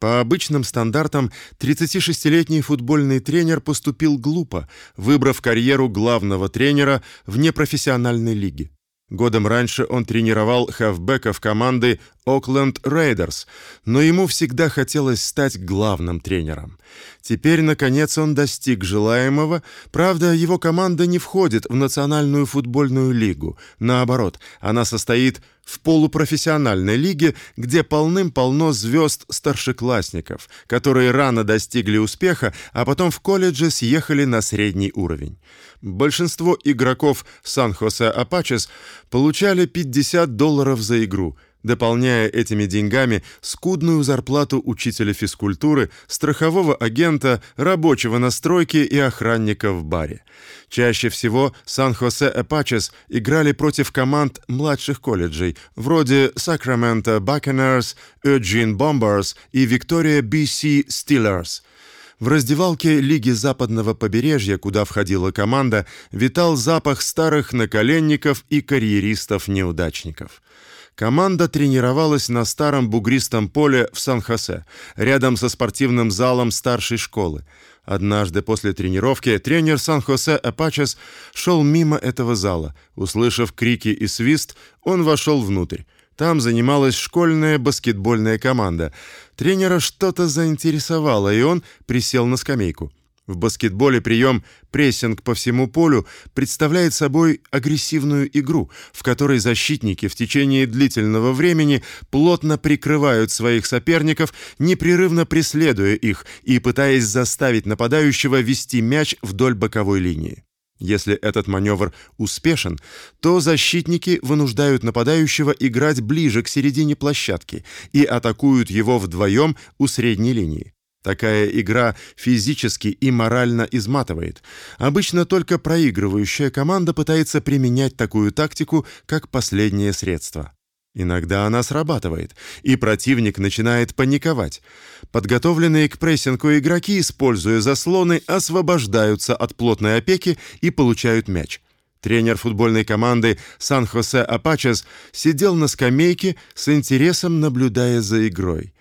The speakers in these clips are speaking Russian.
По обычным стандартам 36-летний футбольный тренер поступил глупо, выбрав карьеру главного тренера в непрофессиональной лиге. Годом раньше он тренировал хавбеков команды Oakland Raiders, но ему всегда хотелось стать главным тренером. Теперь наконец он достиг желаемого. Правда, его команда не входит в Национальную футбольную лигу. Наоборот, она состоит в полупрофессиональной лиге, где полным-полно звезд старшеклассников, которые рано достигли успеха, а потом в колледже съехали на средний уровень. Большинство игроков Сан-Хосе Апачес получали 50 долларов за игру – дополняя этими деньгами скудную зарплату учителя физкультуры, страхового агента, рабочего на стройке и охранника в баре. Чаще всего Сан-Хосе Апачес играли против команд младших колледжей, вроде Sacramento Buccaneers, Eugene Bombers и Victoria BC Steelers. В раздевалке Лиги Западного побережья, куда входила команда, витал запах старых наколенников и карьеристов-неудачников. Команда тренировалась на старом бугристом поле в Сан-Хосе, рядом со спортивным залом старшей школы. Однажды после тренировки тренер Сан-Хосе Апачес шел мимо этого зала. Услышав крики и свист, он вошел внутрь. Там занималась школьная баскетбольная команда. Тренера что-то заинтересовало, и он присел на скамейку. В баскетболе прием прессинг по всему полю представляет собой агрессивную игру, в которой защитники в течение длительного времени плотно прикрывают своих соперников, непрерывно преследуя их и пытаясь заставить нападающего вести мяч вдоль боковой линии. Если этот маневр успешен, то защитники вынуждают нападающего играть ближе к середине площадки и атакуют его вдвоем у средней линии. Такая игра физически и морально изматывает. Обычно только проигрывающая команда пытается применять такую тактику как последнее средство. Иногда она срабатывает, и противник начинает паниковать. Подготовленные к прессингу игроки, используя заслоны, освобождаются от плотной опеки и получают мяч. Тренер футбольной команды Сан-Хосе Апачес сидел на скамейке с интересом наблюдая за игрой.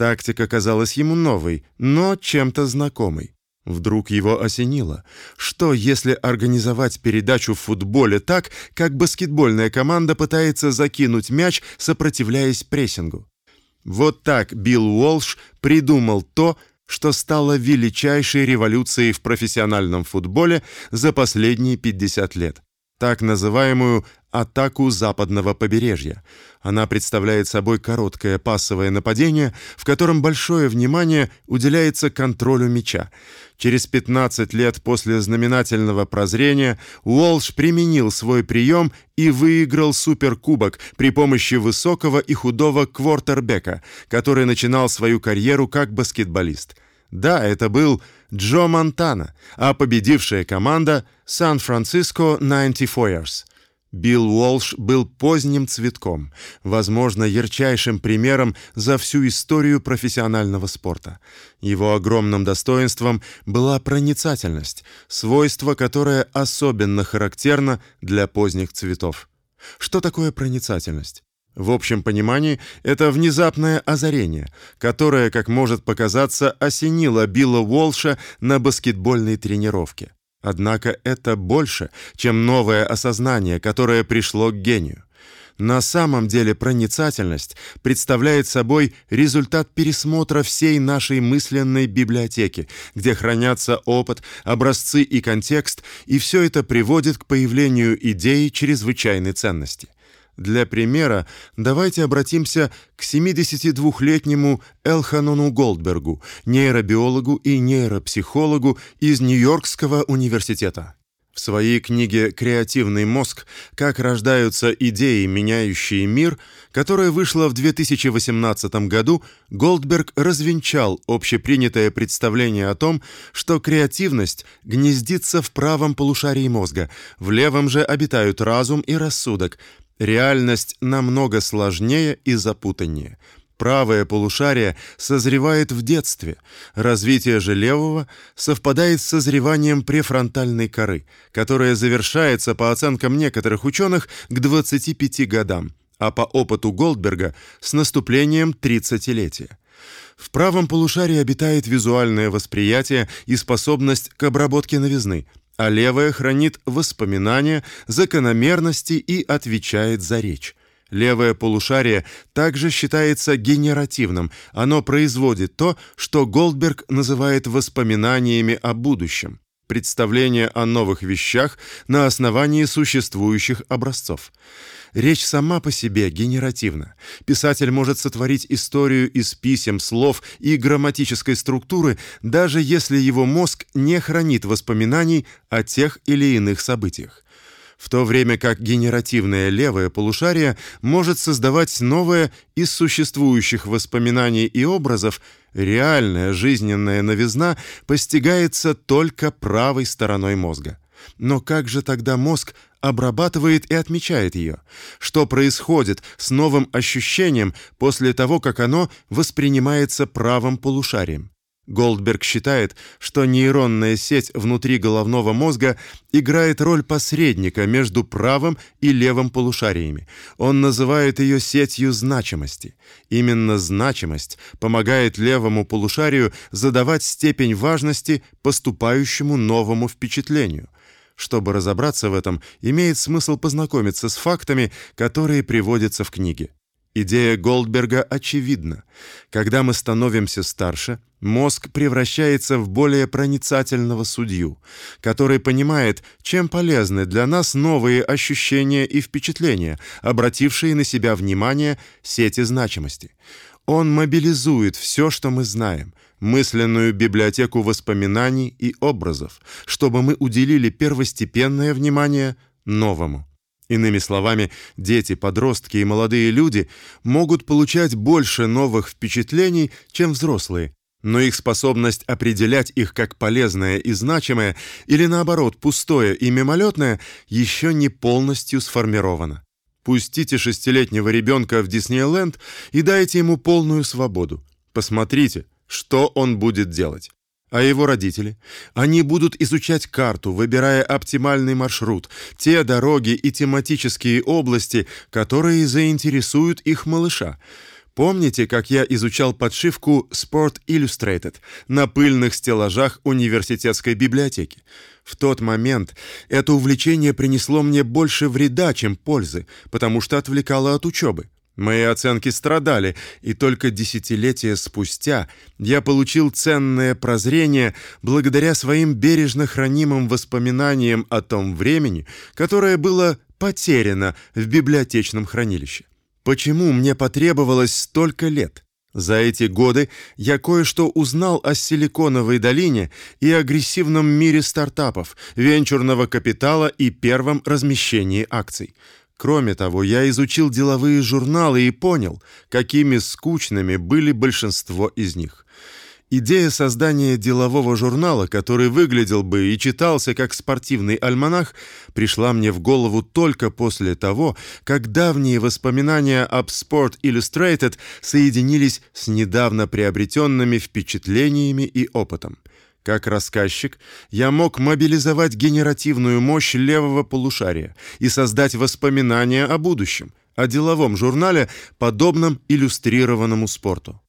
Тактика казалась ему новой, но чем-то знакомой. Вдруг его осенило. Что, если организовать передачу в футболе так, как баскетбольная команда пытается закинуть мяч, сопротивляясь прессингу? Вот так Билл Уолш придумал то, что стало величайшей революцией в профессиональном футболе за последние 50 лет так называемую атаку западного побережья. Она представляет собой короткое пассовое нападение, в котором большое внимание уделяется контролю мяча. Через 15 лет после знаменательного прозрения Уолш применил свой прием и выиграл суперкубок при помощи высокого и худого квартербека, который начинал свою карьеру как баскетболист. Да, это был Джо Монтана, а победившая команда Сан-Франциско 94ers. Билл Уолш был поздним цветком, возможно, ярчайшим примером за всю историю профессионального спорта. Его огромным достоинством была проницательность, свойство, которое особенно характерно для поздних цветов. Что такое проницательность? В общем понимании, это внезапное озарение, которое, как может показаться, осенило Билла Уолша на баскетбольной тренировке. Однако это больше, чем новое осознание, которое пришло к гению. На самом деле проницательность представляет собой результат пересмотра всей нашей мысленной библиотеки, где хранятся опыт, образцы и контекст, и все это приводит к появлению идеи чрезвычайной ценности. Для примера давайте обратимся к 72-летнему Элханону Голдбергу, нейробиологу и нейропсихологу из Нью-Йоркского университета. В своей книге Креативный мозг: как рождаются идеи, меняющие мир, которая вышла в 2018 году, Голдберг развенчал общепринятое представление о том, что креативность гнездится в правом полушарии мозга, в левом же обитают разум и рассудок, Реальность намного сложнее и запутаннее. Правое полушарие созревает в детстве. Развитие же левого совпадает с созреванием префронтальной коры, которая завершается по оценкам некоторых ученых к 25 годам, а по опыту Голдберга с наступлением тридцатилетия. В правом полушарии обитает визуальное восприятие и способность к обработке новизны, а левое хранит воспоминания, закономерности и отвечает за речь. Левое полушарие также считается генеративным. Оно производит то, что Голдберг называет воспоминаниями о будущем, представление о новых вещах на основании существующих образцов. Речь сама по себе генеративна. Писатель может сотворить историю из писем, слов и грамматической структуры, даже если его мозг не хранит воспоминаний о тех или иных событиях в то время как генеративное левое полушарие может создавать новое из существующих воспоминаний и образов, реальная жизненная новизна постигается только правой стороной мозга. Но как же тогда мозг обрабатывает и отмечает ее? Что происходит с новым ощущением после того, как оно воспринимается правым полушарием? Голдберг считает, что нейронная сеть внутри головного мозга играет роль посредника между правым и левым полушариями. Он называет ее сетью значимости. Именно значимость помогает левому полушарию задавать степень важности поступающему новому впечатлению. Чтобы разобраться в этом, имеет смысл познакомиться с фактами, которые приводятся в книге. Идея Голдберга очевидна. Когда мы становимся старше, мозг превращается в более проницательного судью, который понимает, чем полезны для нас новые ощущения и впечатления, обратившие на себя внимание сети значимости. Он мобилизует все, что мы знаем, мысленную библиотеку воспоминаний и образов, чтобы мы уделили первостепенное внимание новому. Иными словами, дети, подростки и молодые люди могут получать больше новых впечатлений, чем взрослые, но их способность определять их как полезное и значимое или наоборот пустое и мимолетное еще не полностью сформирована. Пустите шестилетнего ребенка в Диснейленд и дайте ему полную свободу. Посмотрите, что он будет делать. А его родители? Они будут изучать карту, выбирая оптимальный маршрут, те дороги и тематические области, которые заинтересуют их малыша. Помните, как я изучал подшивку Sport Illustrated на пыльных стеллажах университетской библиотеки? В тот момент это увлечение принесло мне больше вреда, чем пользы, потому что отвлекало от учебы. Мои оценки страдали, и только десятилетия спустя я получил ценное прозрение благодаря своим бережно хранимым воспоминаниям о том времени, которое было потеряно в библиотечном хранилище. Почему мне потребовалось столько лет? За эти годы я кое-что узнал о Силиконовой долине и агрессивном мире стартапов, венчурного капитала и первом размещении акций. Кроме того, я изучил деловые журналы и понял, какими скучными были большинство из них. Идея создания делового журнала, который выглядел бы и читался как спортивный альманах, пришла мне в голову только после того, как давние воспоминания об Sport Illustrated соединились с недавно приобретенными впечатлениями и опытом. Как рассказчик, я мог мобилизовать генеративную мощь левого полушария и создать воспоминания о будущем, о деловом журнале, подобном иллюстрированному спорту.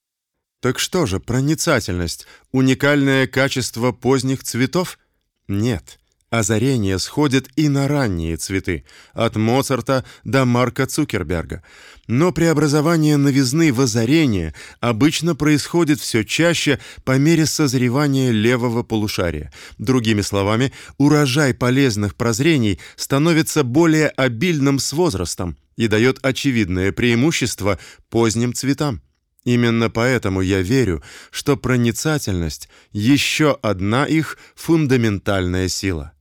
Так что же, проницательность уникальное качество поздних цветов? Нет. Озарение сходит и на ранние цветы, от Моцарта до Марка Цукерберга. Но преобразование новизны в озарение обычно происходит все чаще по мере созревания левого полушария. Другими словами, урожай полезных прозрений становится более обильным с возрастом и дает очевидное преимущество поздним цветам. Именно поэтому я верю, что проницательность еще одна их фундаментальная сила.